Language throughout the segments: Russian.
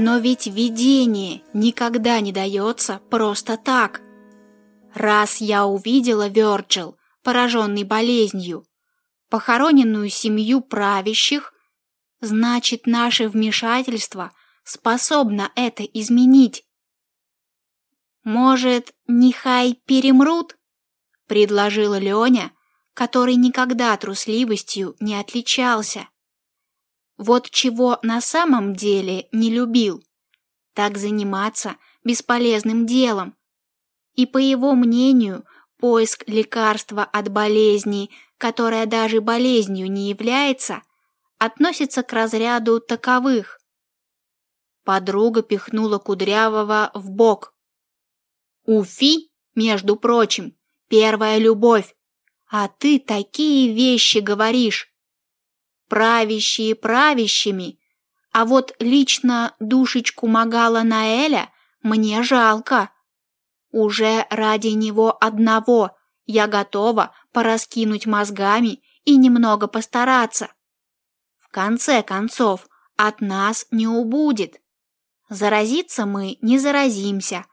Но ведь видение никогда не дается просто так. Раз я увидела Вёрджил, пораженный болезнью, похороненную семью правящих, значит, наше вмешательство способно это изменить. Может, нехай перемрут? предложила Лёня, который никогда трусливостью не отличался. Вот чего на самом деле не любил, так заниматься бесполезным делом. И по его мнению, поиск лекарства от болезни, которая даже болезнью не является, относится к разряду таковых. Подруга пихнула Кудрявого в бок. Уфи, между прочим, первая любовь, а ты такие вещи говоришь правящие правящими, а вот лично душечку Магала Наэля мне жалко. Уже ради него одного я готова пораскинуть мозгами и немного постараться. В конце концов, от нас не убудет. Заразиться мы не заразимся,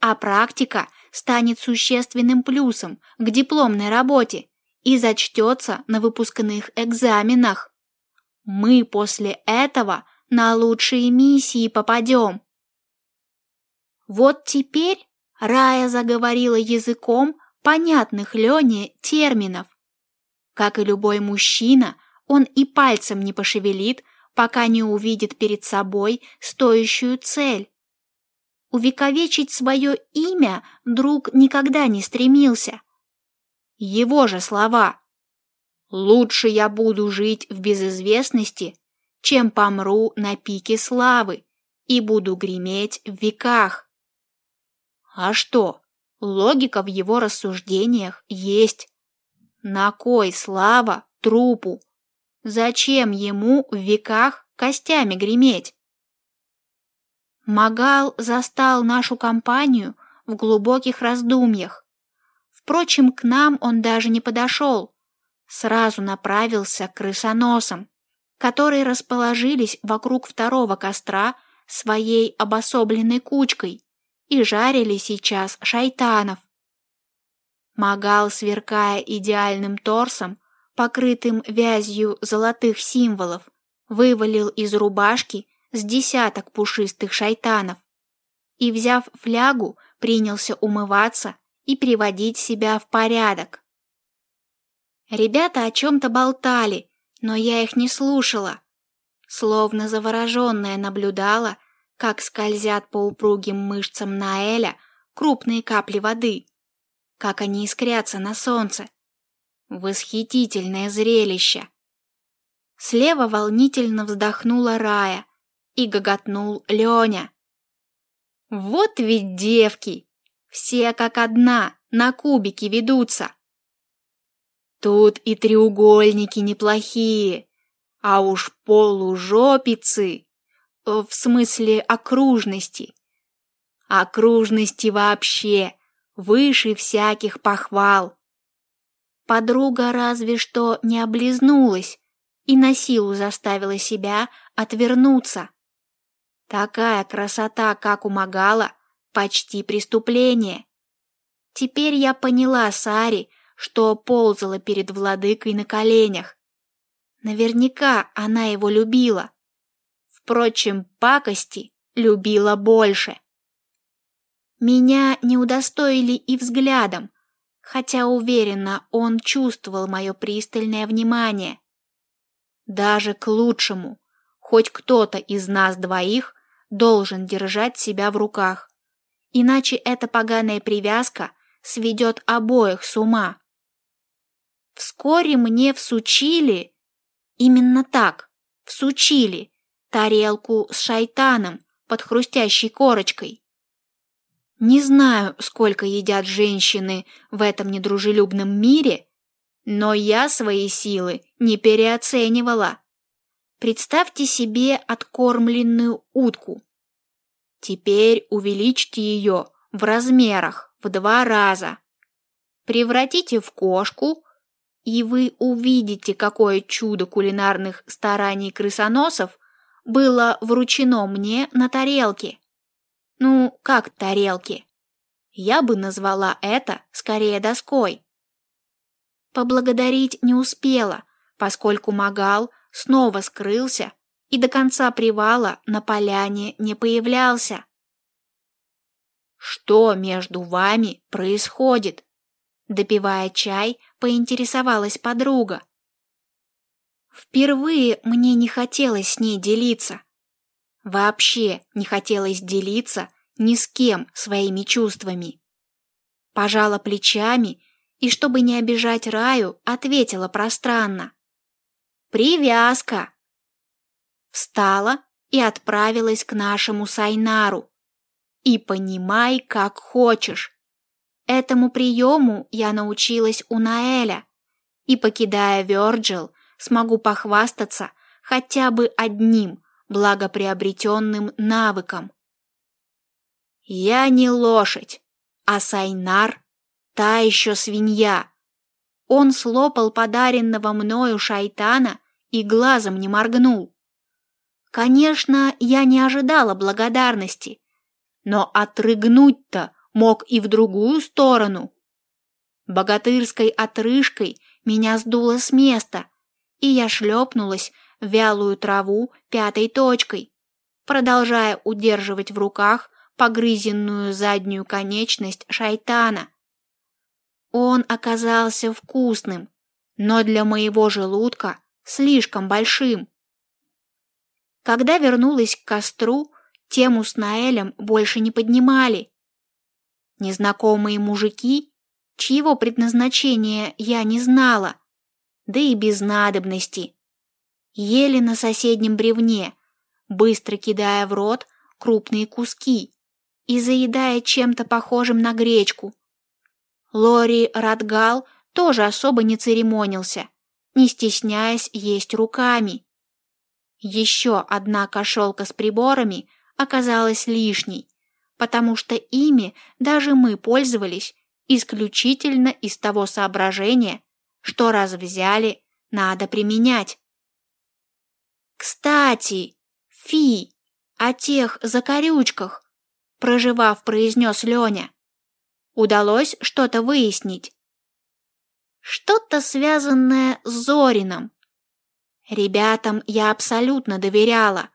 а практика станет существенным плюсом к дипломной работе и зачтется на выпускных экзаменах. Мы после этого на лучшие миссии попадем. Вот теперь Рая заговорила языком понятных Лене терминов. Как и любой мужчина, он и пальцем не пошевелит, пока не увидит перед собой стоящую цель. Увековечить свое имя друг никогда не стремился. Его же слова Лучше я буду жить в безызвестности, чем помру на пике славы и буду греметь в веках. А что? Логика в его рассуждениях есть. На кой слава трупу? Зачем ему в веках костями греметь? Магал застал нашу компанию в глубоких раздумьях. Впрочем, к нам он даже не подошел, сразу направился к крысоносам, которые расположились вокруг второго костра своей обособленной кучкой и жарили сейчас шайтанов. Магал, сверкая идеальным торсом, покрытым вязью золотых символов, вывалил из рубашки с десяток пушистых шайтанов и, взяв флягу, принялся умываться и приводить себя в порядок. Ребята о чем-то болтали, но я их не слушала. Словно завороженная наблюдала, как скользят по упругим мышцам Наэля крупные капли воды, как они искрятся на солнце. Восхитительное зрелище. Слева волнительно вздохнула Рая и гоготнул Леня. Вот ведь девки! Все как одна, на кубики ведутся. Тут и треугольники неплохие, а уж полужопицы, э, в смысле окружности. Окружности вообще выше всяких похвал. Подруга разве что не облизнулась и на силу заставила себя отвернуться. Такая красота, как у Магала, почти преступление. Теперь я поняла Сари, что ползала перед владыкой на коленях. Наверняка она его любила. Впрочем, пакости любила больше. Меня не удостоили и взглядом, хотя уверенно он чувствовал мое пристальное внимание. Даже к лучшему, хоть кто-то из нас двоих должен держать себя в руках, иначе эта поганая привязка сведет обоих с ума. Вскоре мне всучили, именно так, всучили тарелку с шайтаном под хрустящей корочкой. Не знаю, сколько едят женщины в этом недружелюбном мире, но я свои силы не переоценивала. Представьте себе откормленную утку. Теперь увеличьте ее в размерах в два раза. Превратите в кошку и вы увидите, какое чудо кулинарных стараний крысоносов было вручено мне на тарелке. Ну, как тарелки? Я бы назвала это скорее доской. Поблагодарить не успела, поскольку Магал снова скрылся и до конца привала на поляне не появлялся. «Что между вами происходит?» Допивая чай, поинтересовалась подруга. Впервые мне не хотелось с ней делиться. Вообще не хотелось делиться ни с кем своими чувствами. Пожала плечами и, чтобы не обижать Раю, ответила пространно. «Привязка!» Встала и отправилась к нашему Сайнару. И понимай, как хочешь. Этому приему я научилась у Наэля, и, покидая Вёрджил, смогу похвастаться хотя бы одним благоприобретенным навыком. Я не лошадь, а Сайнар — та еще свинья. Он слопал подаренного мною шайтана и глазом не моргнул. Конечно, я не ожидала благодарности, но отрыгнуть-то мог и в другую сторону. Богатырской отрыжкой меня сдуло с места, и я шлепнулась в вялую траву пятой точкой, продолжая удерживать в руках погрызенную заднюю конечность шайтана. Он оказался вкусным, но для моего желудка слишком большим. Когда вернулась к костру, тему с Наэлем больше не поднимали. Незнакомые мужики, чьего предназначения я не знала, да и без надобности, ели на соседнем бревне, быстро кидая в рот крупные куски и заедая чем-то похожим на гречку. Лори Радгал тоже особо не церемонился, не стесняясь есть руками. Еще одна кошелка с приборами оказалась лишней, потому что ими даже мы пользовались исключительно из того соображения, что раз взяли, надо применять. Кстати, Фи, о тех закорючках, проживав, произнес Леня. Удалось что-то выяснить. Что-то связанное с Зорином. Ребятам я абсолютно доверяла,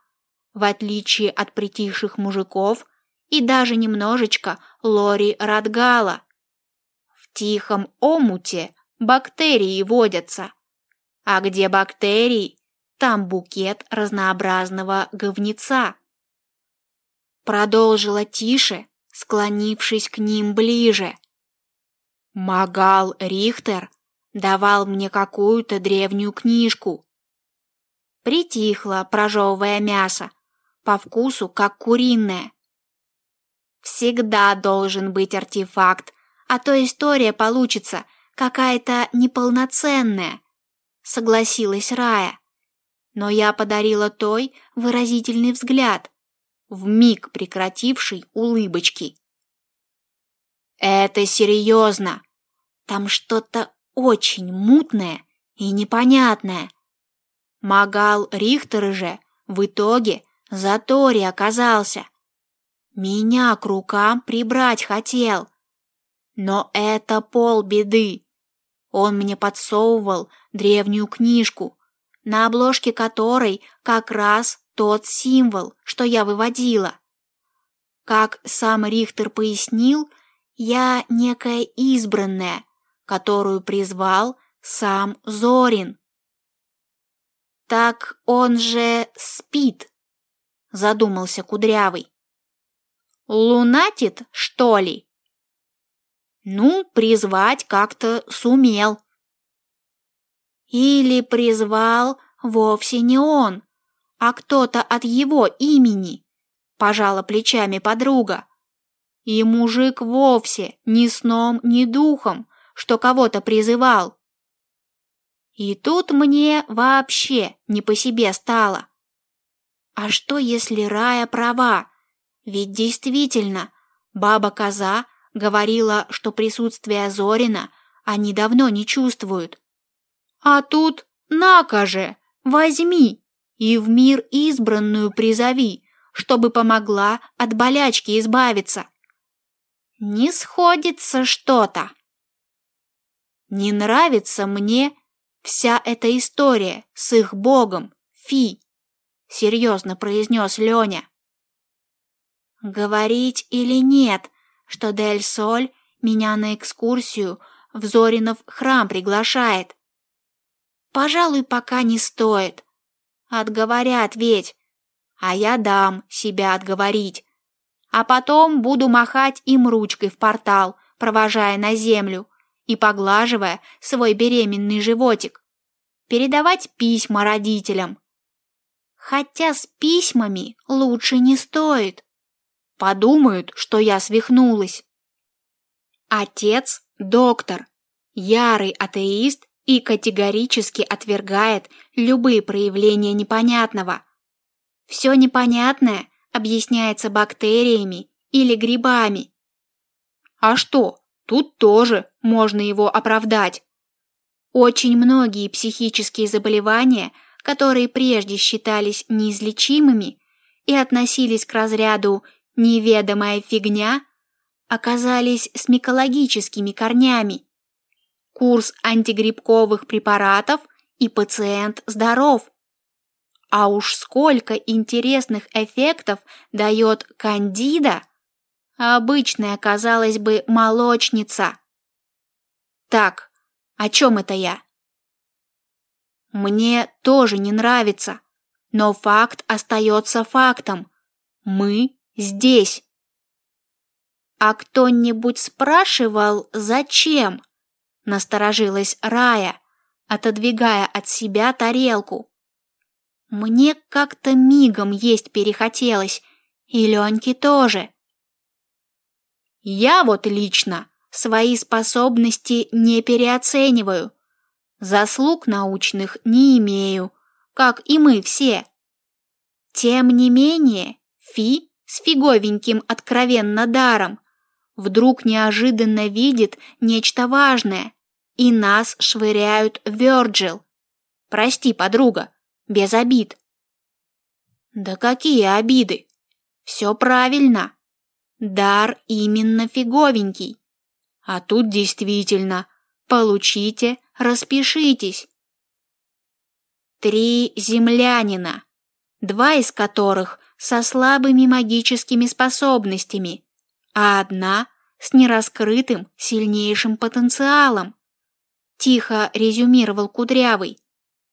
в отличие от притихших мужиков и даже немножечко Лори Радгала. В тихом омуте бактерии водятся. А где бактерии, там букет разнообразного говнеца продолжила тише, склонившись к ним ближе. Магал Рихтер давал мне какую-то древнюю книжку. Притихла, прожевывая мясо, по вкусу как куриное. Всегда должен быть артефакт, а то история получится какая-то неполноценная, согласилась Рая. Но я подарила той выразительный взгляд, в миг прекративший улыбочки. Это серьезно. Там что-то очень мутное и непонятное. Магал Рихтер же в итоге за Тори оказался. Меня к рукам прибрать хотел. Но это полбеды. Он мне подсовывал древнюю книжку, на обложке которой как раз тот символ, что я выводила. Как сам Рихтер пояснил, я некая избранная, которую призвал сам Зорин. Так он же спит, задумался Кудрявый. Лунатит, что ли? Ну, призвать как-то сумел. Или призвал вовсе не он, а кто-то от его имени, пожала плечами подруга. И мужик вовсе ни сном, ни духом, что кого-то призывал. И тут мне вообще не по себе стало. А что, если Рая права? Ведь действительно, баба-коза говорила, что присутствие Зорина они давно не чувствуют. А тут, на-ка же, возьми! и в мир избранную призови, чтобы помогла от болячки избавиться. Не сходится что-то. Не нравится мне вся эта история с их богом, Фи, серьезно произнес Леня. Говорить или нет, что Дель Соль меня на экскурсию в Зоринов храм приглашает? Пожалуй, пока не стоит. Отговорят ведь, а я дам себя отговорить. А потом буду махать им ручкой в портал, провожая на землю и поглаживая свой беременный животик. Передавать письма родителям. Хотя с письмами лучше не стоит. Подумают, что я свихнулась. Отец – доктор, ярый атеист и категорически отвергает любые проявления непонятного. Все непонятное объясняется бактериями или грибами. А что, тут тоже можно его оправдать. Очень многие психические заболевания, которые прежде считались неизлечимыми и относились к разряду «неведомая фигня», оказались с микологическими корнями. Курс антигрибковых препаратов и пациент здоров. А уж сколько интересных эффектов дает кандида, обычная, казалось бы, молочница. Так, о чем это я? Мне тоже не нравится, но факт остается фактом. Мы здесь. А кто-нибудь спрашивал, зачем? Насторожилась Рая, отодвигая от себя тарелку. Мне как-то мигом есть перехотелось, и Леньке тоже. Я вот лично свои способности не переоцениваю. Заслуг научных не имею, как и мы все. Тем не менее, Фи с фиговеньким откровенно даром вдруг неожиданно видит нечто важное, и нас швыряют в Вёрджил. Прости, подруга, без обид. Да какие обиды? Все правильно. Дар именно фиговенький. А тут действительно получите, распишитесь. Три землянина, два из которых со слабыми магическими способностями, а одна с нераскрытым сильнейшим потенциалом. Тихо резюмировал Кудрявый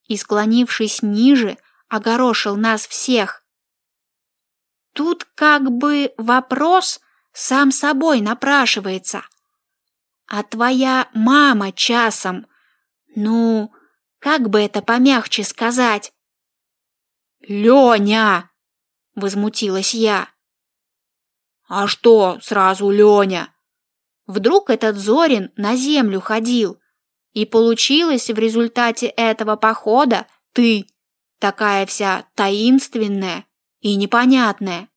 и, склонившись ниже, огорошил нас всех. Тут как бы вопрос сам собой напрашивается. А твоя мама часом, ну, как бы это помягче сказать? Лёня! Возмутилась я. А что сразу Лёня? Вдруг этот Зорин на землю ходил, и получилось в результате этого похода ты, такая вся таинственная и непонятная.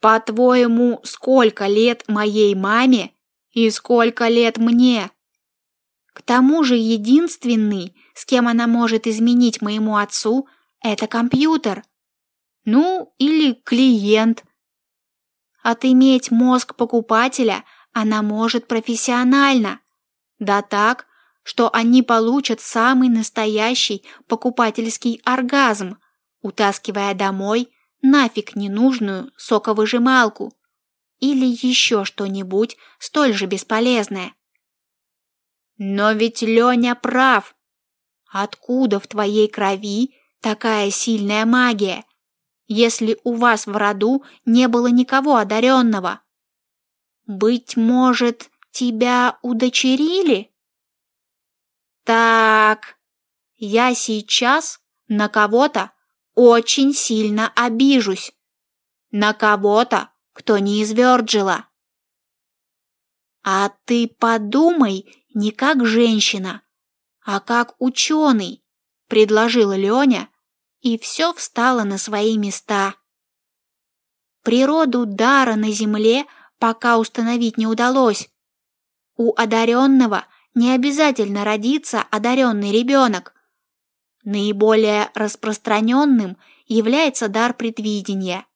По-твоему, сколько лет моей маме и сколько лет мне? К тому же единственный, с кем она может изменить моему отцу, это компьютер. Ну, или клиент, Отыметь мозг покупателя она может профессионально. Да так, что они получат самый настоящий покупательский оргазм, утаскивая домой нафиг ненужную соковыжималку или еще что-нибудь столь же бесполезное. Но ведь Леня прав. Откуда в твоей крови такая сильная магия? Если у вас в роду не было никого одаренного? Быть может, тебя удочерили? Так, я сейчас на кого-то очень сильно обижусь. На кого-то, кто не из Вёрджила. А ты подумай не как женщина, а как ученый, предложила Леня, и все встало на свои места. Природу дара на земле пока установить не удалось. У одаренного не обязательно родиться одаренный ребенок. Наиболее распространенным является дар предвидения.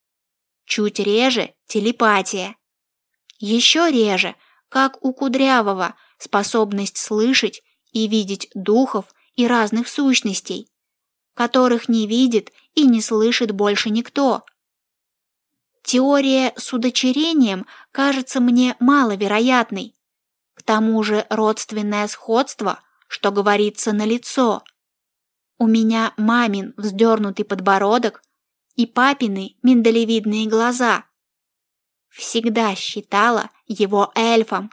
Чуть реже – телепатия. Еще реже, как у Кудрявого, способность слышать и видеть духов и разных сущностей, которых не видит и не слышит больше никто. Теория с удочерением кажется мне маловероятной. К тому же родственное сходство, что говорится, налицо. У меня мамин вздернутый подбородок и папины миндалевидные глаза. Всегда считала его эльфом.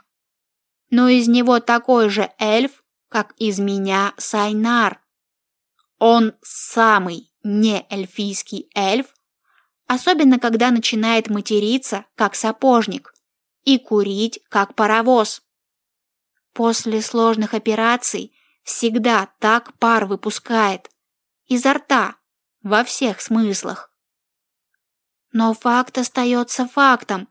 Но из него такой же эльф, как из меня Сайнар. Он самый не эльфийский эльф, особенно когда начинает материться, как сапожник, и курить, как паровоз. После сложных операций всегда так пар выпускает. Изо рта, во всех смыслах. Но факт остается фактом.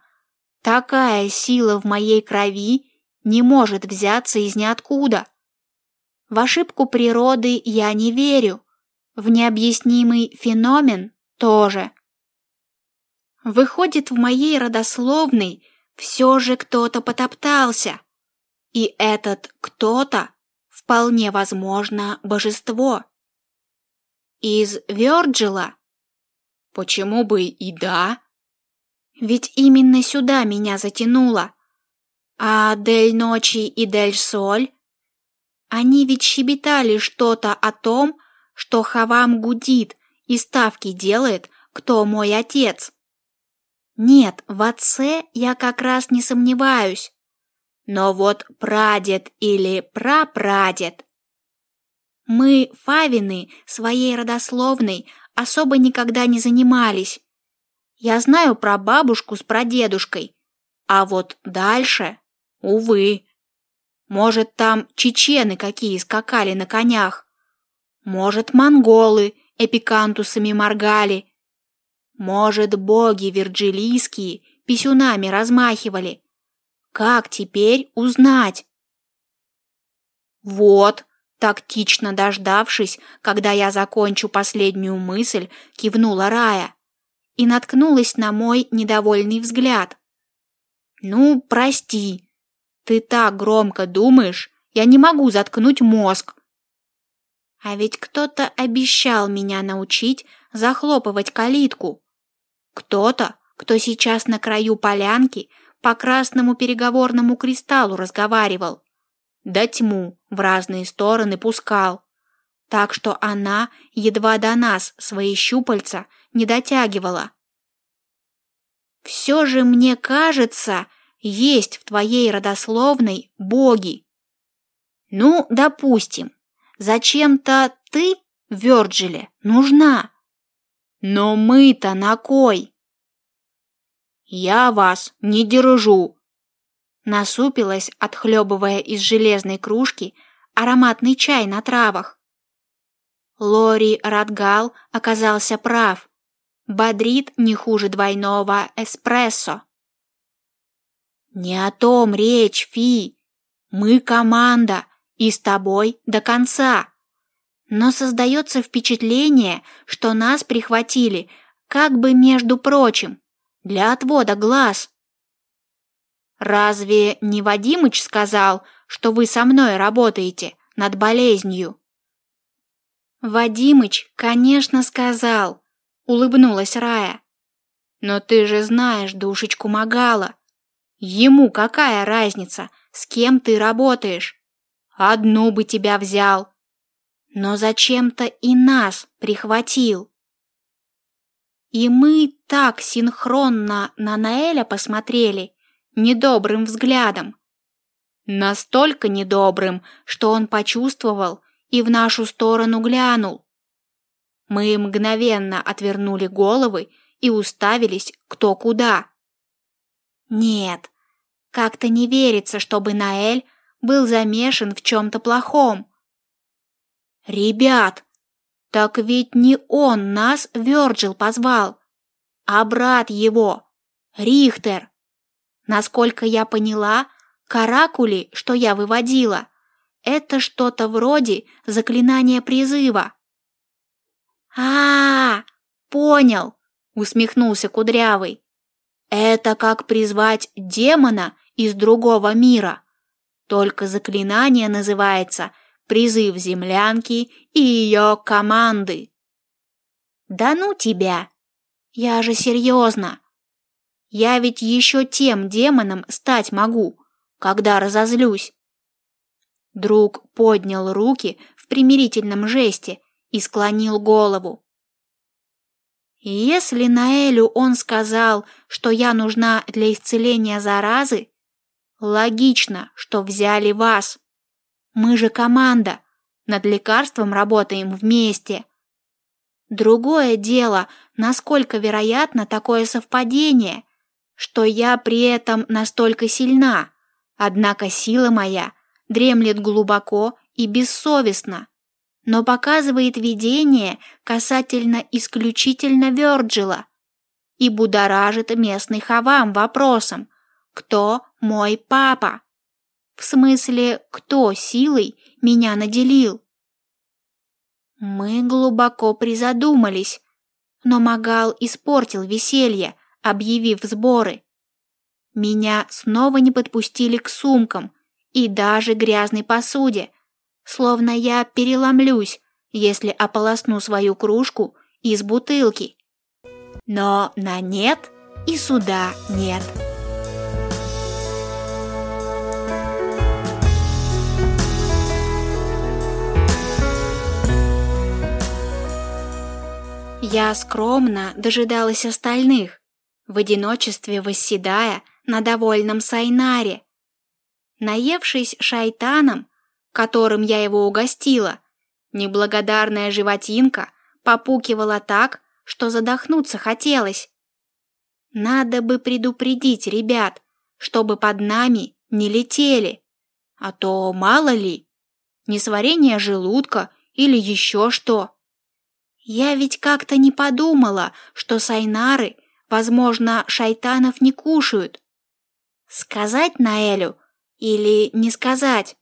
Такая сила в моей крови не может взяться из ниоткуда. В ошибку природы я не верю. В необъяснимый феномен тоже. Выходит, в моей родословной все же кто-то потоптался. И этот кто-то вполне возможно божество. Из Вёрджила? Почему бы и да? Ведь именно сюда меня затянуло. А Дель Ночи и Дель Соль? Они ведь щебетали что-то о том, что Хавам гудит и ставки делает, кто мой отец. Нет, в отце я как раз не сомневаюсь. Но вот прадед или прапрадед. Мы, фавины, своей родословной особо никогда не занимались. Я знаю про бабушку с прадедушкой, а вот дальше, увы. Может, там чечены какие скакали на конях. Может, монголы эпикантусами моргали. Может, боги вирджилийские писюнами размахивали. Как теперь узнать? Вот, тактично дождавшись, когда я закончу последнюю мысль, кивнула Рая и наткнулась на мой недовольный взгляд. «Ну, прости, ты так громко думаешь, я не могу заткнуть мозг». А ведь кто-то обещал меня научить захлопывать калитку. Кто-то, кто сейчас на краю полянки по красному переговорному кристаллу разговаривал. Да тьму в разные стороны пускал. Так что она едва до нас свои щупальца не дотягивала. Все же, мне кажется, есть в твоей родословной боги. Ну, допустим, зачем-то ты, Вёрджиле, нужна. Но мы-то на кой? Я вас не держу. Насупилась, отхлебывая из железной кружки ароматный чай на травах. Лори Радгал оказался прав. Бодрит не хуже двойного эспрессо. Не о том речь, Фи. Мы команда, и с тобой до конца но создается впечатление, что нас прихватили, как бы между прочим, для отвода глаз. Разве не Вадимыч сказал, что вы со мной работаете над болезнью? Вадимыч, конечно, сказал, улыбнулась Рая. Но ты же знаешь душечку Магала. Ему какая разница, с кем ты работаешь? Одну бы тебя взял, но зачем-то и нас прихватил. И мы так синхронно на Наэля посмотрели недобрым взглядом. Настолько недобрым, что он почувствовал и в нашу сторону глянул. Мы мгновенно отвернули головы и уставились кто куда. Нет, как-то не верится, чтобы Наэль был замешан в чем-то плохом. «Ребят, так ведь не он нас Вёрджил позвал, а брат его, Рихтер. Насколько я поняла, каракули, что я выводила, это что-то вроде заклинания призыва. А, -а, -а понял, усмехнулся Кудрявый. Это как призвать демона из другого мира. Только заклинание называется «Призыв землянки и ее команды». Да ну тебя! Я же серьезно. Я ведь еще тем демоном стать могу, когда разозлюсь. Друг поднял руки в примирительном жесте и склонил голову. Если Наэлю он сказал, что я нужна для исцеления заразы, логично, что взяли вас. Мы же команда, над лекарством работаем вместе. Другое дело, насколько вероятно такое совпадение, что я при этом настолько сильна, однако сила моя дремлет глубоко и бессовестно но показывает видение касательно исключительно Вёрджила и будоражит местный хавам вопросом «Кто мой папа?» В смысле, кто силой меня наделил? Мы глубоко призадумались, но Магал испортил веселье, объявив сборы. Меня снова не подпустили к сумкам и даже грязной посуде, словно я переломлюсь, если ополосну свою кружку из бутылки. Но на нет и суда нет. Я скромно дожидалась остальных, в одиночестве восседая на довольном сайнаре. Наевшись шайтаном, которым я его угостила. Неблагодарная животинка попукивала так, что задохнуться хотелось. Надо бы предупредить ребят, чтобы под нами не летели, а то мало ли, несварение желудка или еще что. Я ведь как-то не подумала, что сайнары, возможно, шайтанов не кушают. Сказать Наэлю или не сказать?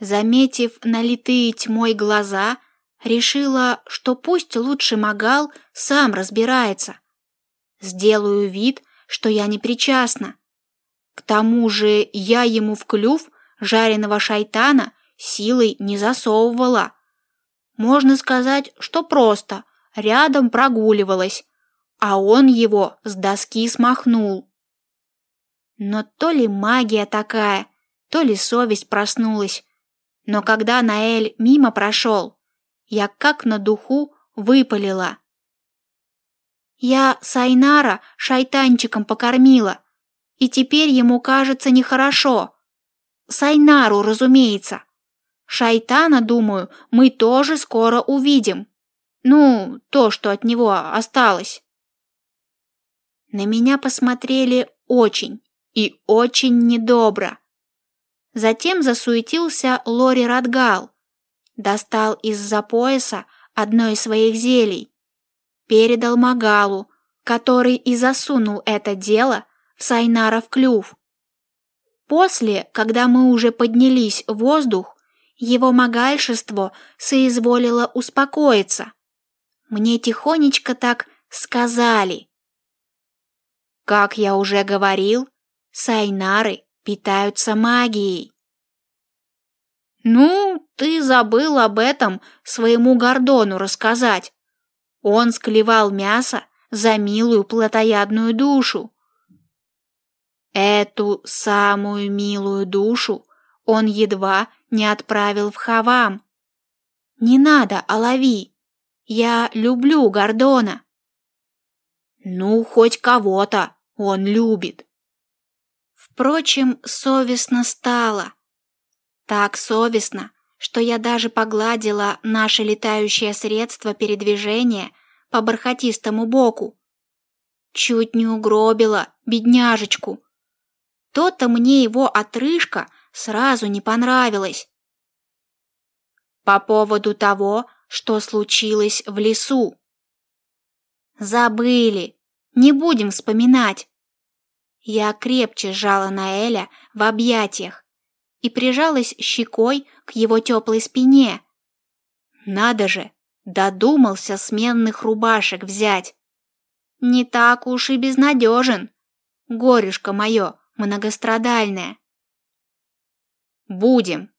Заметив налитые тьмой глаза, решила, что пусть лучше Магал сам разбирается. Сделаю вид, что я не причастна. К тому же я ему в клюв жареного шайтана силой не засовывала. Можно сказать, что просто рядом прогуливалась, а он его с доски смахнул. Но то ли магия такая, то ли совесть проснулась, но когда Наэль мимо прошел, я как на духу выпалила. Я Сайнара шайтанчиком покормила, и теперь ему кажется нехорошо. Сайнару, разумеется. Шайтана, думаю, мы тоже скоро увидим. Ну, то, что от него осталось. На меня посмотрели очень и очень недобро. Затем засуетился Лори Радгал, достал из-за пояса одно из своих зелий, передал Магалу, который и засунул это дело в Сайнаров клюв. После, когда мы уже поднялись в воздух, его магальшество соизволило успокоиться. Мне тихонечко так сказали. Как я уже говорил, Сайнары питаются магией. Ну, ты забыл об этом своему Гордону рассказать. Он склевал мясо за милую плотоядную душу. Эту самую милую душу он едва не отправил в Хавам. Не надо, Алави, я люблю Гордона. Ну, хоть кого-то он любит. Впрочем, совестно стало. Так совестно, что я даже погладила наше летающее средство передвижения по бархатистому боку. Чуть не угробила бедняжечку. То-то мне его отрыжка сразу не понравилась. По поводу того, что случилось в лесу. Забыли, не будем вспоминать. Я крепче сжала Наэля в объятиях и прижалась щекой к его теплой спине. Надо же, Додумался сменных рубашек взять. Не так уж и безнадежен. Горюшка мое многострадальное. Будем.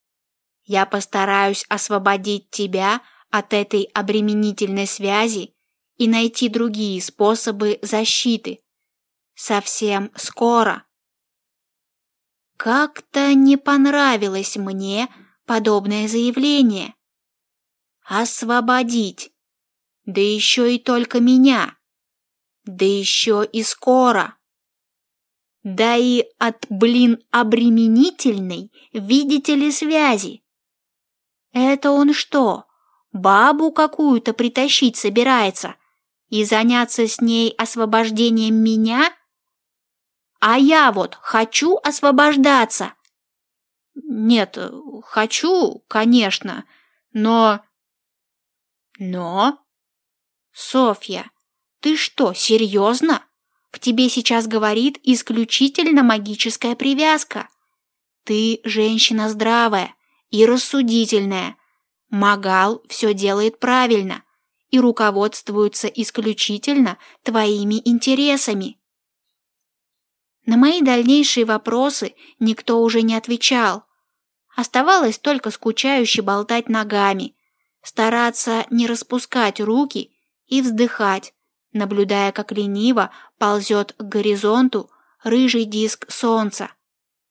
Я постараюсь освободить тебя от этой обременительной связи и найти другие способы защиты. Совсем скоро. Как-то не понравилось мне подобное заявление. Освободить. Да еще и только меня. Да еще и скоро. Да и от, блин, обременительной, видите ли, связи. Это он что, бабу какую-то притащить собирается и заняться с ней освобождением меня? А я вот хочу освобождаться. Нет, хочу, конечно, но... Но? Софья, ты что, серьезно? В тебе сейчас говорит исключительно магическая привязка. Ты женщина здравая и рассудительная. Магал все делает правильно и руководствуется исключительно твоими интересами. На мои дальнейшие вопросы никто уже не отвечал. Оставалось только скучающе болтать ногами, стараться не распускать руки и вздыхать, наблюдая, как лениво ползет к горизонту рыжий диск солнца,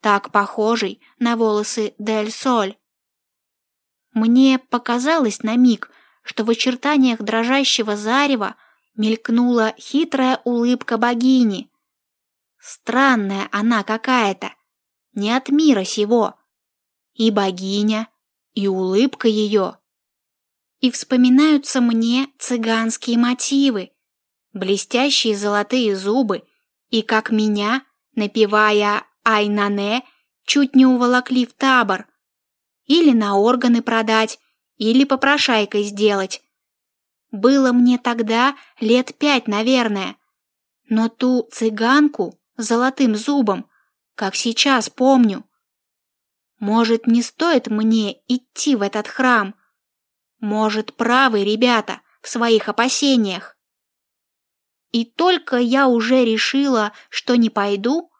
так похожий на волосы Дель Соль. Мне показалось на миг, что в очертаниях дрожащего зарева мелькнула хитрая улыбка богини. Странная она какая-то, не от мира сего. И богиня, и улыбка ее. И вспоминаются мне цыганские мотивы, блестящие золотые зубы, и как меня, напевая «Айнане», чуть не уволокли в табор. Или на органы продать, или попрошайкой сделать. Было мне тогда лет пять, наверное. Но ту цыганку золотым зубом, как сейчас помню. Может, не стоит мне идти в этот храм? Может, правы ребята в своих опасениях? И только я уже решила, что не пойду,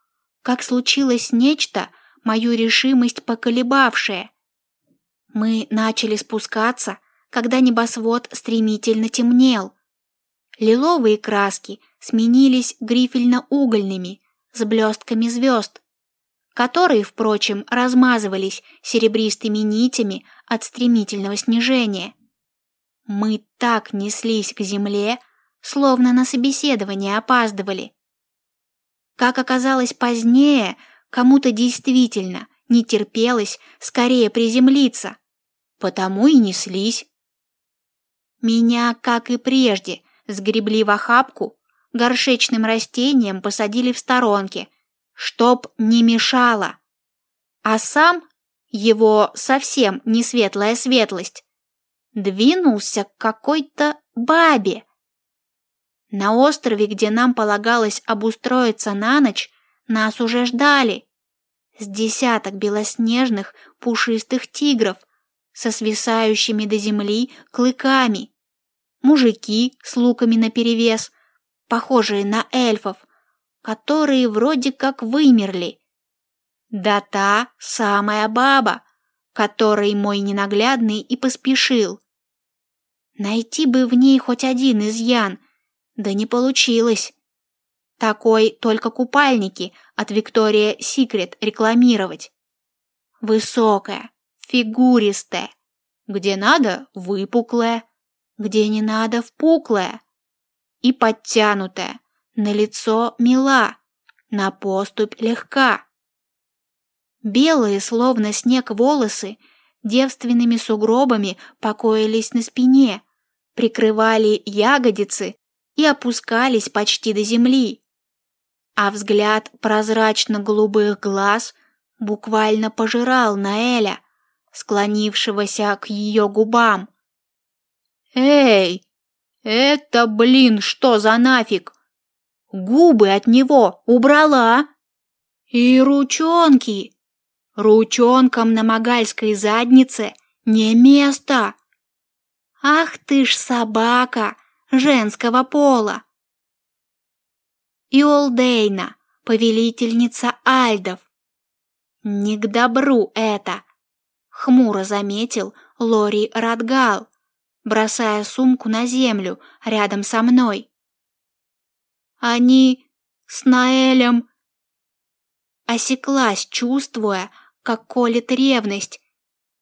как случилось нечто, мою решимость поколебавшее. Мы начали спускаться, когда небосвод стремительно темнел. Лиловые краски сменились грифельно-угольными, с блестками звезд, которые, впрочем, размазывались серебристыми нитями от стремительного снижения. Мы так неслись к земле, словно на собеседование опаздывали. Как оказалось позднее, кому-то действительно не терпелось скорее приземлиться, потому и неслись. Меня, как и прежде, сгребли в охапку, горшечным растением посадили в сторонке, чтоб не мешало. А сам, его совсем не светлая светлость, двинулся к какой-то бабе, на острове, где нам полагалось обустроиться на ночь, нас уже ждали. С десяток белоснежных пушистых тигров со свисающими до земли клыками. Мужики с луками наперевес, похожие на эльфов, которые вроде как вымерли. Да та самая баба, которой мой ненаглядный и поспешил. Найти бы в ней хоть один изъян — да не получилось. Такой только купальники от Виктория Секрет рекламировать. Высокая, фигуристая, где надо выпуклая, где не надо впуклая. И подтянутая, на лицо мила, на поступь легка. Белые, словно снег волосы, девственными сугробами покоились на спине, прикрывали ягодицы и опускались почти до земли. А взгляд прозрачно-голубых глаз буквально пожирал Наэля, склонившегося к ее губам. «Эй, это, блин, что за нафиг? Губы от него убрала! И ручонки! Ручонкам на магальской заднице не место!» «Ах ты ж собака женского пола! Иолдейна, повелительница Альдов. Не к добру это, хмуро заметил Лори Радгал, бросая сумку на землю рядом со мной. Они с Наэлем осеклась, чувствуя, как колет ревность,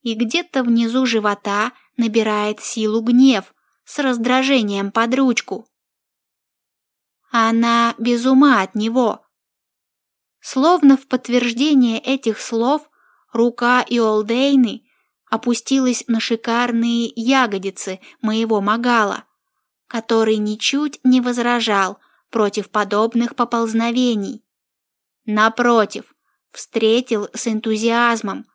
и где-то внизу живота набирает силу гнев с раздражением под ручку. Она без ума от него. Словно в подтверждение этих слов рука Иолдейны опустилась на шикарные ягодицы моего Магала, который ничуть не возражал против подобных поползновений. Напротив, встретил с энтузиазмом,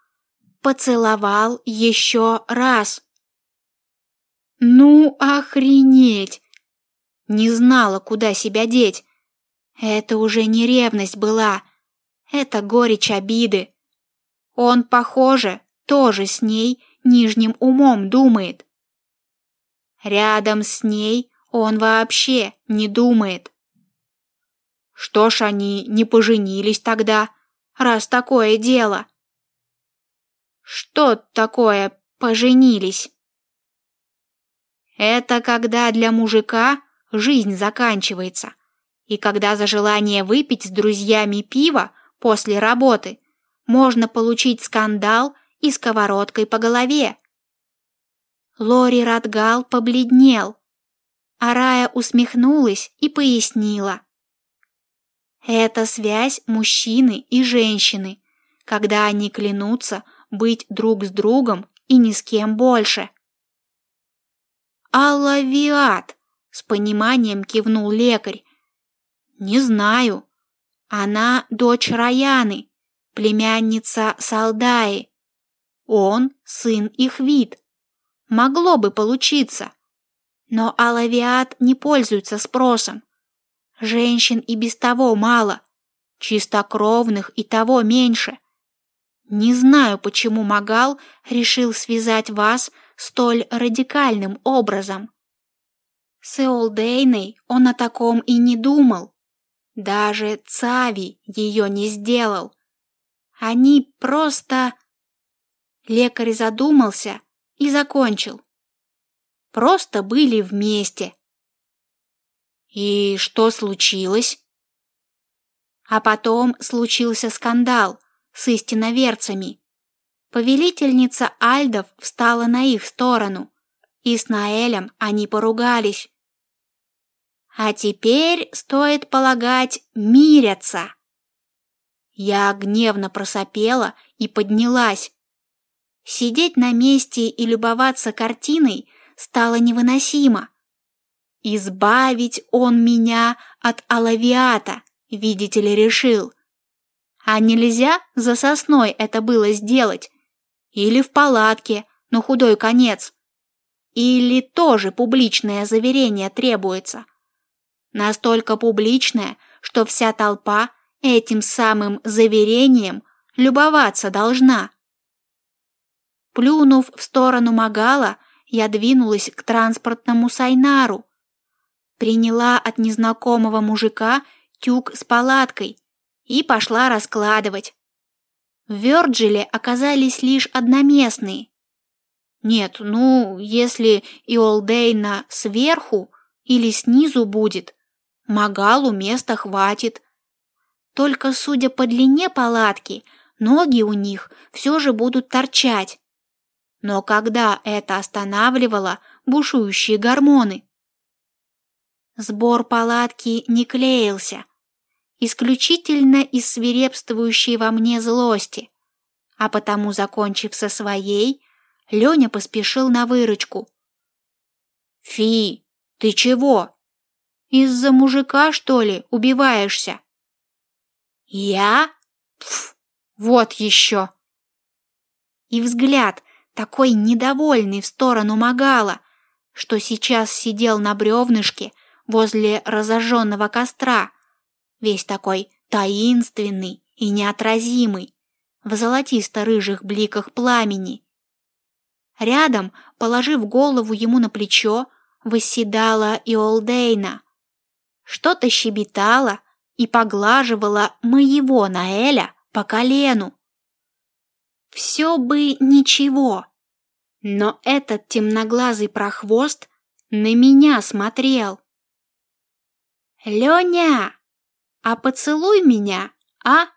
поцеловал еще раз. Ну, охренеть! Не знала, куда себя деть. Это уже не ревность была, это горечь обиды. Он, похоже, тоже с ней нижним умом думает. Рядом с ней он вообще не думает. Что ж они не поженились тогда, раз такое дело? Что такое поженились? Это когда для мужика жизнь заканчивается, и когда за желание выпить с друзьями пиво после работы можно получить скандал и сковородкой по голове. Лори Радгал побледнел, а Рая усмехнулась и пояснила. Это связь мужчины и женщины, когда они клянутся быть друг с другом и ни с кем больше. «Аллавиат!» — с пониманием кивнул лекарь. «Не знаю. Она дочь Раяны, племянница Салдаи. Он сын их вид. Могло бы получиться. Но Алавиат не пользуется спросом. Женщин и без того мало, чистокровных и того меньше. Не знаю, почему Магал решил связать вас столь радикальным образом. С Эолдейной он о таком и не думал. Даже Цави ее не сделал. Они просто... Лекарь задумался и закончил. Просто были вместе. И что случилось? А потом случился скандал с истиноверцами. Повелительница Альдов встала на их сторону, и с Наэлем они поругались. А теперь, стоит полагать, мирятся. Я гневно просопела и поднялась. Сидеть на месте и любоваться картиной стало невыносимо. Избавить он меня от алавиата, видите ли, решил. А нельзя за сосной это было сделать? Или в палатке, на худой конец? Или тоже публичное заверение требуется? Настолько публичное, что вся толпа этим самым заверением любоваться должна. Плюнув в сторону Магала, я двинулась к транспортному Сайнару, приняла от незнакомого мужика тюк с палаткой и пошла раскладывать. В Вёрджиле оказались лишь одноместные. Нет, ну, если Иолдейна сверху или снизу будет, Магалу места хватит. Только, судя по длине палатки, ноги у них все же будут торчать. Но когда это останавливало бушующие гормоны? Сбор палатки не клеился, исключительно из свирепствующей во мне злости, а потому, закончив со своей, Леня поспешил на выручку. «Фи, ты чего? Из-за мужика, что ли, убиваешься?» «Я? Пф, вот еще!» И взгляд, такой недовольный в сторону Магала, что сейчас сидел на бревнышке возле разожженного костра, весь такой таинственный и неотразимый, в золотисто-рыжих бликах пламени. Рядом, положив голову ему на плечо, восседала и Олдейна. Что-то щебетала и поглаживала моего Наэля по колену. Все бы ничего, но этот темноглазый прохвост на меня смотрел. «Леня, а поцелуй меня, а?»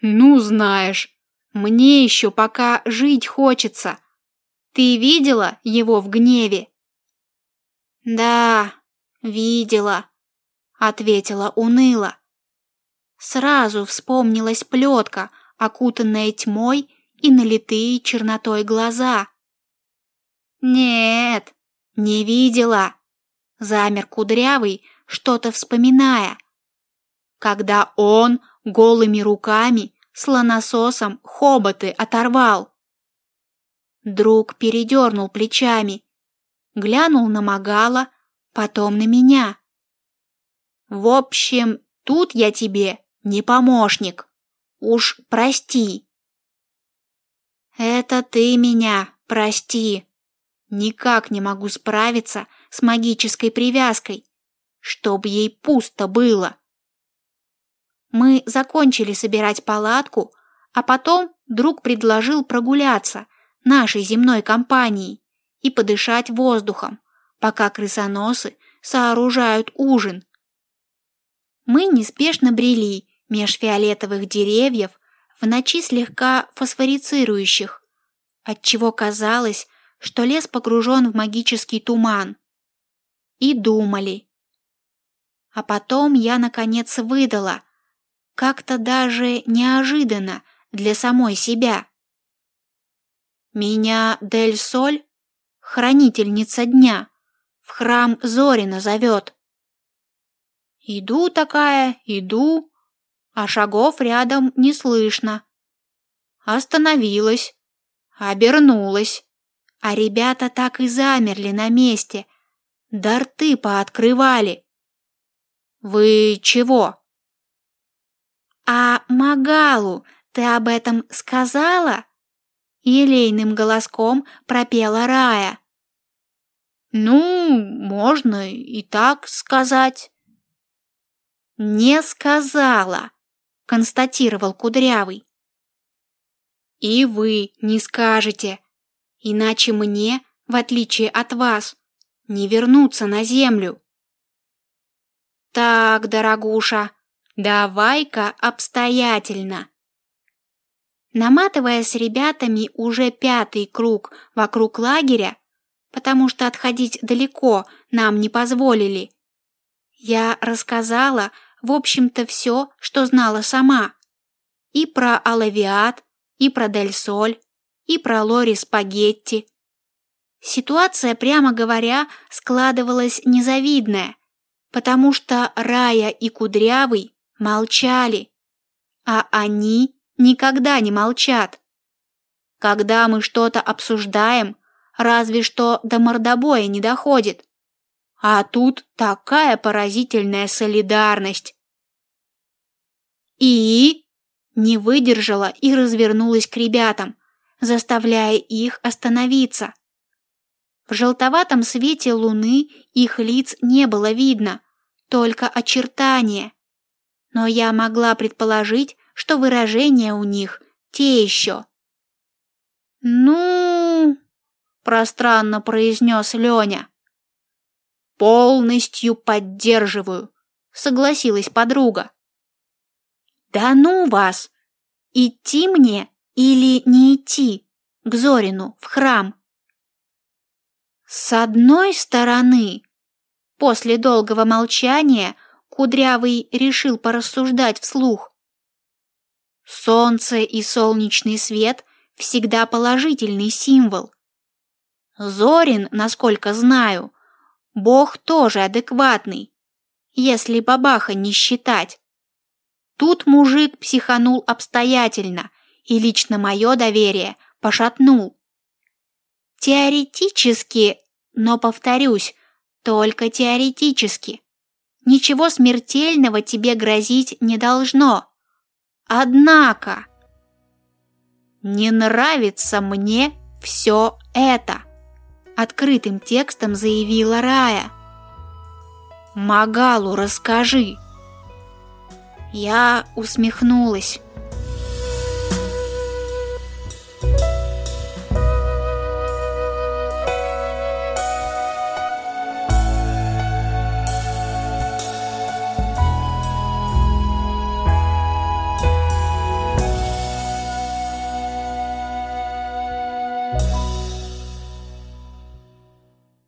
«Ну, знаешь, мне еще пока жить хочется. Ты видела его в гневе?» «Да, видела», — ответила уныло. Сразу вспомнилась плетка, окутанная тьмой и налитые чернотой глаза. «Нет, не видела», — замер кудрявый, что-то вспоминая. Когда он голыми руками слонососом хоботы оторвал. Друг передернул плечами, глянул на Магала, потом на меня. В общем, тут я тебе не помощник. Уж прости. Это ты меня прости. Никак не могу справиться с магической привязкой, чтоб ей пусто было. Мы закончили собирать палатку, а потом друг предложил прогуляться нашей земной компанией и подышать воздухом, пока крысоносы сооружают ужин. Мы неспешно брели меж фиолетовых деревьев в ночи слегка фосфорицирующих, отчего казалось, что лес погружен в магический туман. И думали. А потом я, наконец, выдала, как-то даже неожиданно для самой себя. Меня Дель Соль, хранительница дня, в храм Зорина зовет. Иду такая, иду, а шагов рядом не слышно. Остановилась, обернулась, а ребята так и замерли на месте, да рты пооткрывали. «Вы чего?» «А Магалу ты об этом сказала?» Елейным голоском пропела Рая. «Ну, можно и так сказать». «Не сказала», — констатировал Кудрявый. «И вы не скажете, иначе мне, в отличие от вас, не вернуться на землю». «Так, дорогуша, Давай-ка обстоятельно. Наматывая с ребятами уже пятый круг вокруг лагеря, потому что отходить далеко нам не позволили, я рассказала, в общем-то, все, что знала сама. И про Алавиат, и про Дель Соль, и про Лори Спагетти. Ситуация, прямо говоря, складывалась незавидная, потому что Рая и Кудрявый молчали, а они никогда не молчат. Когда мы что-то обсуждаем, разве что до мордобоя не доходит. А тут такая поразительная солидарность. И не выдержала и развернулась к ребятам, заставляя их остановиться. В желтоватом свете луны их лиц не было видно, только очертания но я могла предположить, что выражения у них те еще. «Ну...» – пространно произнес Леня. «Полностью поддерживаю», – согласилась подруга. «Да ну вас! Идти мне или не идти к Зорину в храм?» С одной стороны, после долгого молчания – Кудрявый решил порассуждать вслух. Солнце и солнечный свет всегда положительный символ. Зорин, насколько знаю, бог тоже адекватный, если бабаха не считать. Тут мужик психанул обстоятельно, и лично мое доверие пошатнул. Теоретически, но, повторюсь, только теоретически ничего смертельного тебе грозить не должно. Однако... Не нравится мне все это!» Открытым текстом заявила Рая. «Магалу расскажи!» Я усмехнулась.